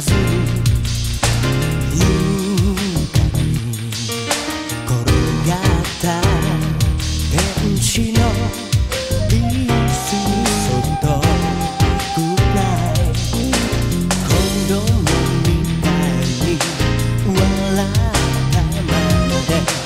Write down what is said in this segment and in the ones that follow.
Brasil. Yeah.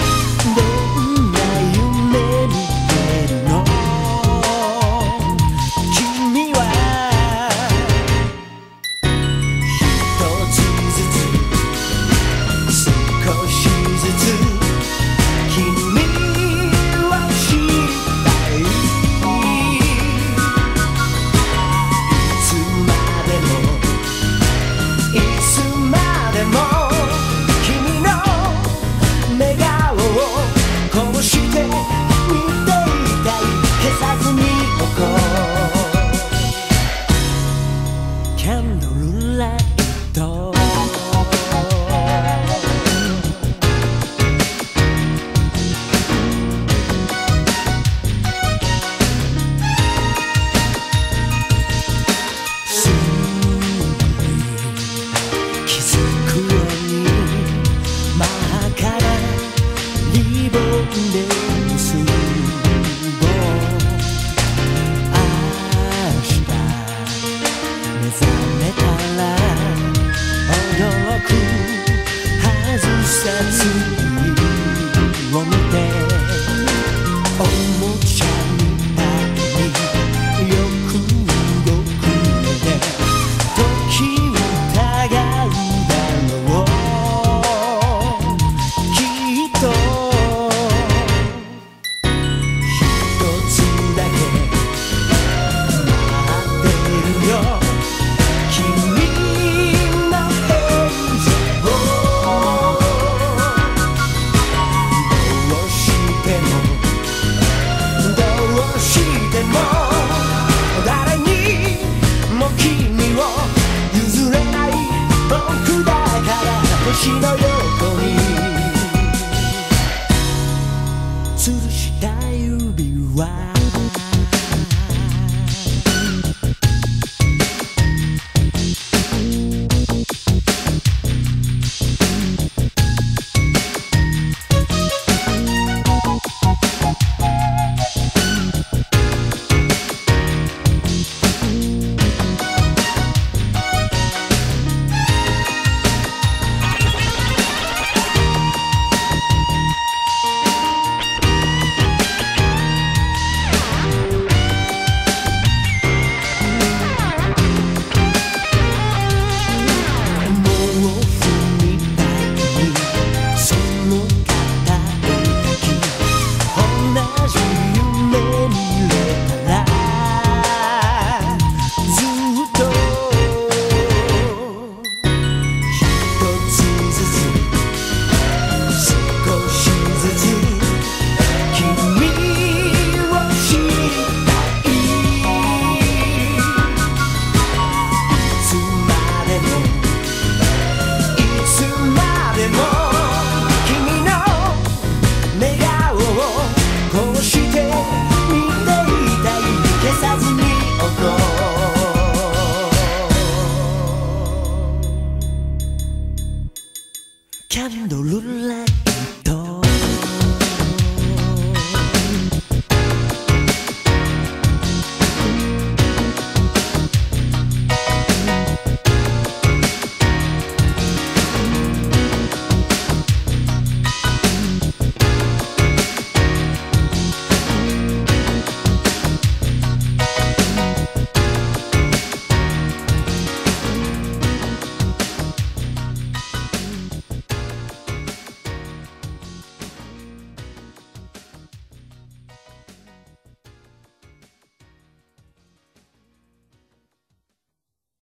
และต่อ like